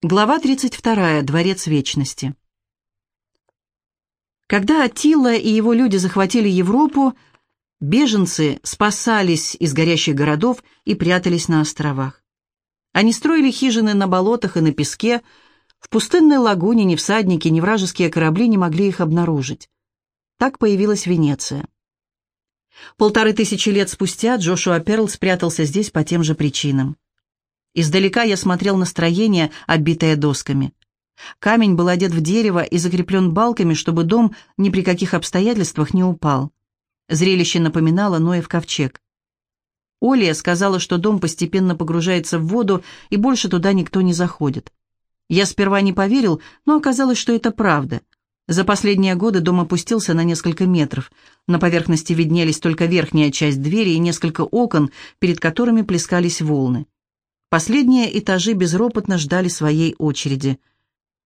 Глава 32. Дворец Вечности. Когда Аттила и его люди захватили Европу, беженцы спасались из горящих городов и прятались на островах. Они строили хижины на болотах и на песке, в пустынной лагуне ни всадники, ни вражеские корабли не могли их обнаружить. Так появилась Венеция. Полторы тысячи лет спустя Джошуа Перл спрятался здесь по тем же причинам. Издалека я смотрел на строение, оббитое досками. Камень был одет в дерево и закреплен балками, чтобы дом ни при каких обстоятельствах не упал. Зрелище напоминало Ноев ковчег. Олия сказала, что дом постепенно погружается в воду, и больше туда никто не заходит. Я сперва не поверил, но оказалось, что это правда. За последние годы дом опустился на несколько метров. На поверхности виднелись только верхняя часть двери и несколько окон, перед которыми плескались волны. Последние этажи безропотно ждали своей очереди.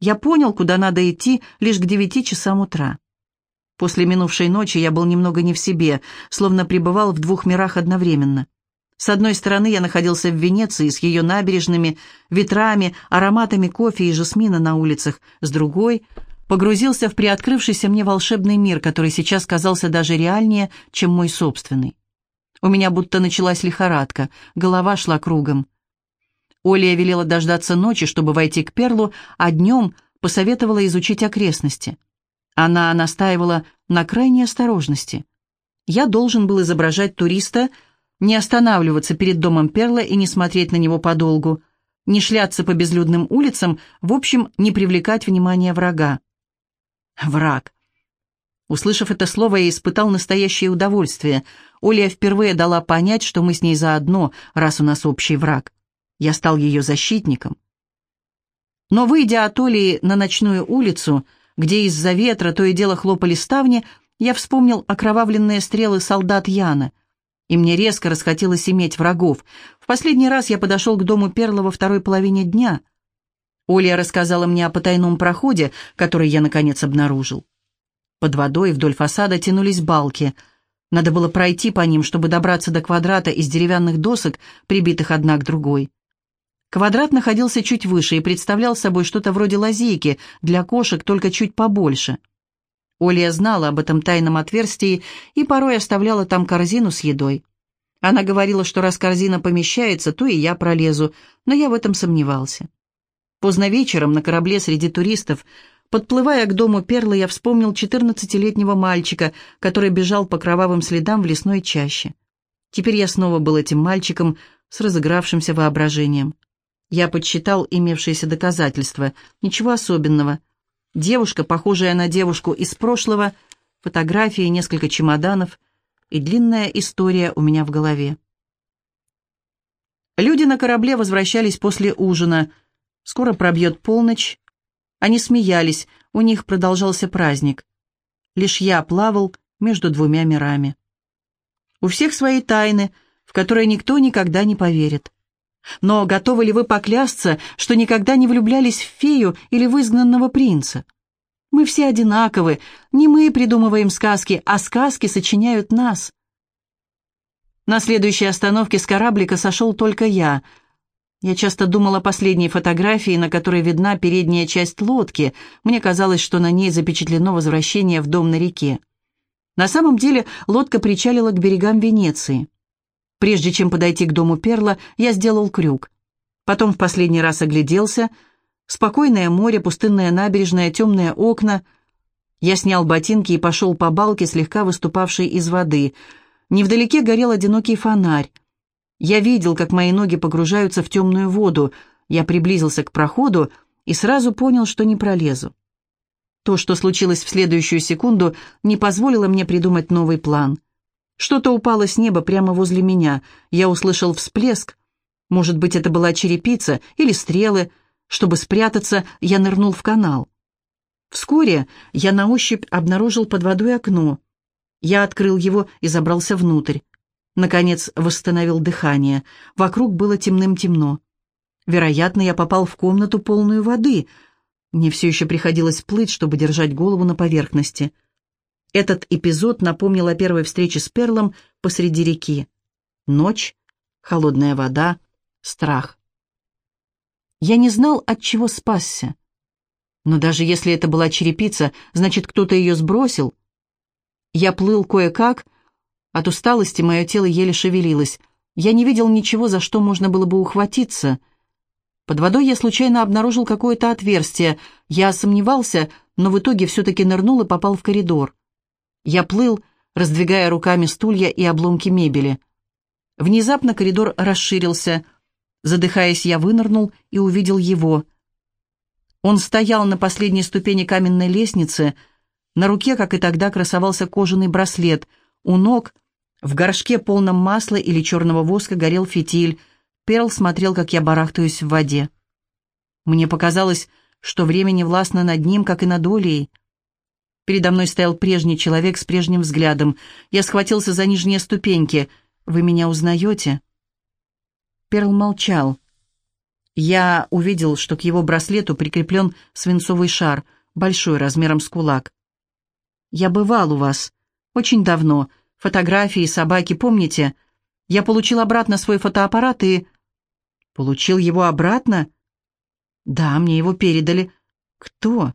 Я понял, куда надо идти лишь к девяти часам утра. После минувшей ночи я был немного не в себе, словно пребывал в двух мирах одновременно. С одной стороны, я находился в Венеции с ее набережными, ветрами, ароматами кофе и жасмина на улицах. С другой, погрузился в приоткрывшийся мне волшебный мир, который сейчас казался даже реальнее, чем мой собственный. У меня будто началась лихорадка, голова шла кругом. Олия велела дождаться ночи, чтобы войти к Перлу, а днем посоветовала изучить окрестности. Она настаивала на крайней осторожности. Я должен был изображать туриста, не останавливаться перед домом Перла и не смотреть на него подолгу, не шляться по безлюдным улицам, в общем, не привлекать внимания врага. Враг. Услышав это слово, я испытал настоящее удовольствие. Оля впервые дала понять, что мы с ней заодно, раз у нас общий враг. Я стал ее защитником. Но, выйдя от Олии на ночную улицу, где из-за ветра то и дело хлопали ставни, я вспомнил окровавленные стрелы солдат Яна, и мне резко расхотелось иметь врагов. В последний раз я подошел к дому Перла во второй половине дня. Оля рассказала мне о потайном проходе, который я, наконец, обнаружил. Под водой вдоль фасада тянулись балки. Надо было пройти по ним, чтобы добраться до квадрата из деревянных досок, прибитых одна к другой. Квадрат находился чуть выше и представлял собой что-то вроде лазейки для кошек, только чуть побольше. Оля знала об этом тайном отверстии и порой оставляла там корзину с едой. Она говорила, что раз корзина помещается, то и я пролезу, но я в этом сомневался. Поздно вечером на корабле среди туристов, подплывая к дому Перлы, я вспомнил четырнадцатилетнего мальчика, который бежал по кровавым следам в лесной чаще. Теперь я снова был этим мальчиком с разыгравшимся воображением. Я подсчитал имевшиеся доказательства. Ничего особенного. Девушка, похожая на девушку из прошлого, фотографии, несколько чемоданов и длинная история у меня в голове. Люди на корабле возвращались после ужина. Скоро пробьет полночь. Они смеялись, у них продолжался праздник. Лишь я плавал между двумя мирами. У всех свои тайны, в которые никто никогда не поверит. Но готовы ли вы поклясться, что никогда не влюблялись в фею или в изгнанного принца? Мы все одинаковы, не мы придумываем сказки, а сказки сочиняют нас. На следующей остановке с кораблика сошел только я. Я часто думал о последней фотографии, на которой видна передняя часть лодки. Мне казалось, что на ней запечатлено возвращение в дом на реке. На самом деле лодка причалила к берегам Венеции. Прежде чем подойти к дому Перла, я сделал крюк. Потом в последний раз огляделся. Спокойное море, пустынная набережная, темные окна. Я снял ботинки и пошел по балке, слегка выступавшей из воды. Невдалеке горел одинокий фонарь. Я видел, как мои ноги погружаются в темную воду. Я приблизился к проходу и сразу понял, что не пролезу. То, что случилось в следующую секунду, не позволило мне придумать новый план — что-то упало с неба прямо возле меня. Я услышал всплеск. Может быть, это была черепица или стрелы. Чтобы спрятаться, я нырнул в канал. Вскоре я на ощупь обнаружил под водой окно. Я открыл его и забрался внутрь. Наконец восстановил дыхание. Вокруг было темным-темно. Вероятно, я попал в комнату полную воды. Мне все еще приходилось плыть, чтобы держать голову на поверхности. Этот эпизод напомнил о первой встрече с Перлом посреди реки. Ночь, холодная вода, страх. Я не знал, от чего спасся. Но даже если это была черепица, значит, кто-то ее сбросил. Я плыл кое-как, от усталости мое тело еле шевелилось. Я не видел ничего, за что можно было бы ухватиться. Под водой я случайно обнаружил какое-то отверстие. Я сомневался, но в итоге все-таки нырнул и попал в коридор. Я плыл, раздвигая руками стулья и обломки мебели. Внезапно коридор расширился. Задыхаясь, я вынырнул и увидел его. Он стоял на последней ступени каменной лестницы. На руке, как и тогда, красовался кожаный браслет. У ног в горшке, полном масла или черного воска, горел фитиль. Перл смотрел, как я барахтаюсь в воде. Мне показалось, что время не властно над ним, как и над Олей. Передо мной стоял прежний человек с прежним взглядом. Я схватился за нижние ступеньки. «Вы меня узнаете?» Перл молчал. Я увидел, что к его браслету прикреплен свинцовый шар, большой, размером с кулак. «Я бывал у вас. Очень давно. Фотографии, собаки, помните? Я получил обратно свой фотоаппарат и...» «Получил его обратно?» «Да, мне его передали. Кто?»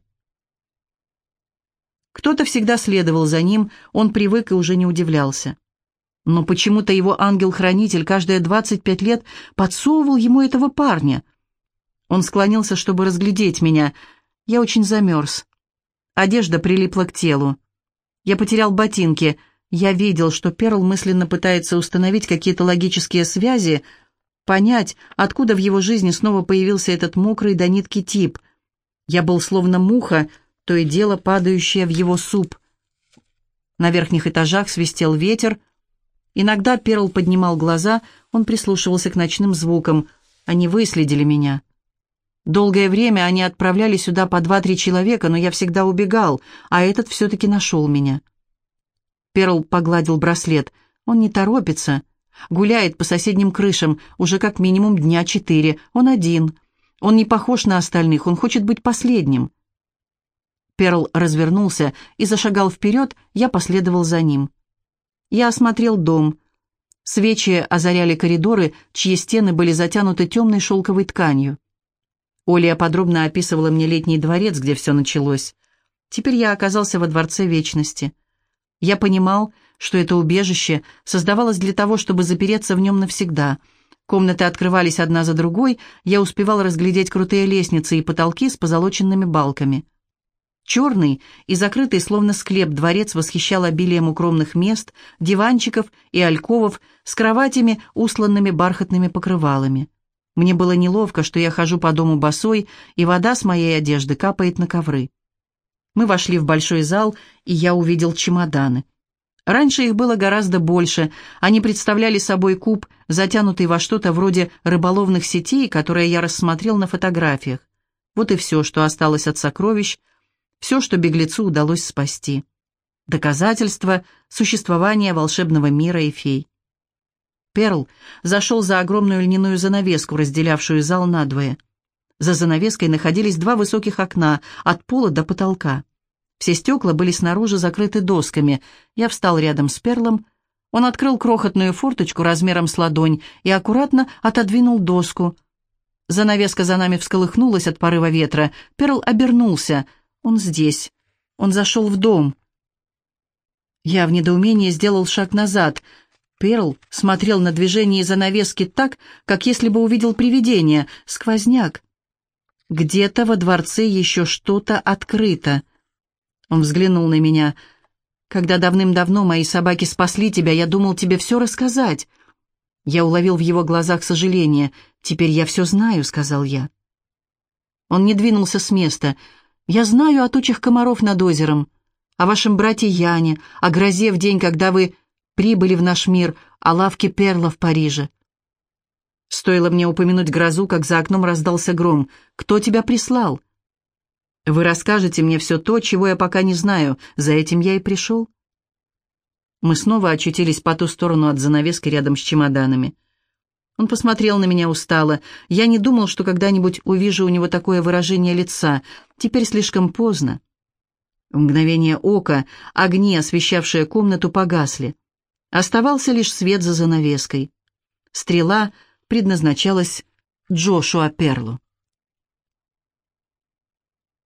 Кто-то всегда следовал за ним, он привык и уже не удивлялся. Но почему-то его ангел-хранитель каждые 25 лет подсовывал ему этого парня. Он склонился, чтобы разглядеть меня. Я очень замерз. Одежда прилипла к телу. Я потерял ботинки — я видел, что Перл мысленно пытается установить какие-то логические связи, понять, откуда в его жизни снова появился этот мокрый до нитки тип. Я был словно муха, то и дело падающая в его суп. На верхних этажах свистел ветер. Иногда Перл поднимал глаза, он прислушивался к ночным звукам. Они выследили меня. Долгое время они отправляли сюда по два-три человека, но я всегда убегал, а этот все-таки нашел меня. Перл погладил браслет. Он не торопится. Гуляет по соседним крышам уже как минимум дня четыре. Он один. Он не похож на остальных, он хочет быть последним. Перл развернулся и зашагал вперед, я последовал за ним. Я осмотрел дом. Свечи озаряли коридоры, чьи стены были затянуты темной шелковой тканью. Оля подробно описывала мне летний дворец, где все началось. Теперь я оказался во дворце вечности. Я понимал, что это убежище создавалось для того, чтобы запереться в нем навсегда. Комнаты открывались одна за другой, я успевал разглядеть крутые лестницы и потолки с позолоченными балками. Черный и закрытый, словно склеп, дворец восхищал обилием укромных мест, диванчиков и альковов с кроватями, усланными бархатными покрывалами. Мне было неловко, что я хожу по дому босой, и вода с моей одежды капает на ковры. Мы вошли в большой зал, и я увидел чемоданы. Раньше их было гораздо больше. Они представляли собой куб, затянутый во что-то вроде рыболовных сетей, которые я рассмотрел на фотографиях. Вот и все, что осталось от сокровищ, все, что беглецу удалось спасти. Доказательство существования волшебного мира и фей. Перл зашел за огромную льняную занавеску, разделявшую зал надвое. За занавеской находились два высоких окна, от пола до потолка. Все стекла были снаружи закрыты досками. Я встал рядом с Перлом. Он открыл крохотную форточку размером с ладонь и аккуратно отодвинул доску. Занавеска за нами всколыхнулась от порыва ветра. Перл обернулся. Он здесь. Он зашел в дом. Я в недоумении сделал шаг назад. Перл смотрел на движение занавески так, как если бы увидел привидение, сквозняк. Где-то во дворце еще что-то открыто. Он взглянул на меня. «Когда давным-давно мои собаки спасли тебя, я думал тебе все рассказать». Я уловил в его глазах сожаление. «Теперь я все знаю», — сказал я. Он не двинулся с места. «Я знаю о тучах комаров над озером, о вашем брате Яне, о грозе в день, когда вы прибыли в наш мир, о лавке Перла в Париже. Стоило мне упомянуть грозу, как за окном раздался гром. «Кто тебя прислал?» «Вы расскажете мне все то, чего я пока не знаю. За этим я и пришел». Мы снова очутились по ту сторону от занавески рядом с чемоданами. Он посмотрел на меня устало. Я не думал, что когда-нибудь увижу у него такое выражение лица. Теперь слишком поздно. В мгновение ока огни, освещавшие комнату, погасли. Оставался лишь свет за занавеской. Стрела предназначалась Джошуа Перлу.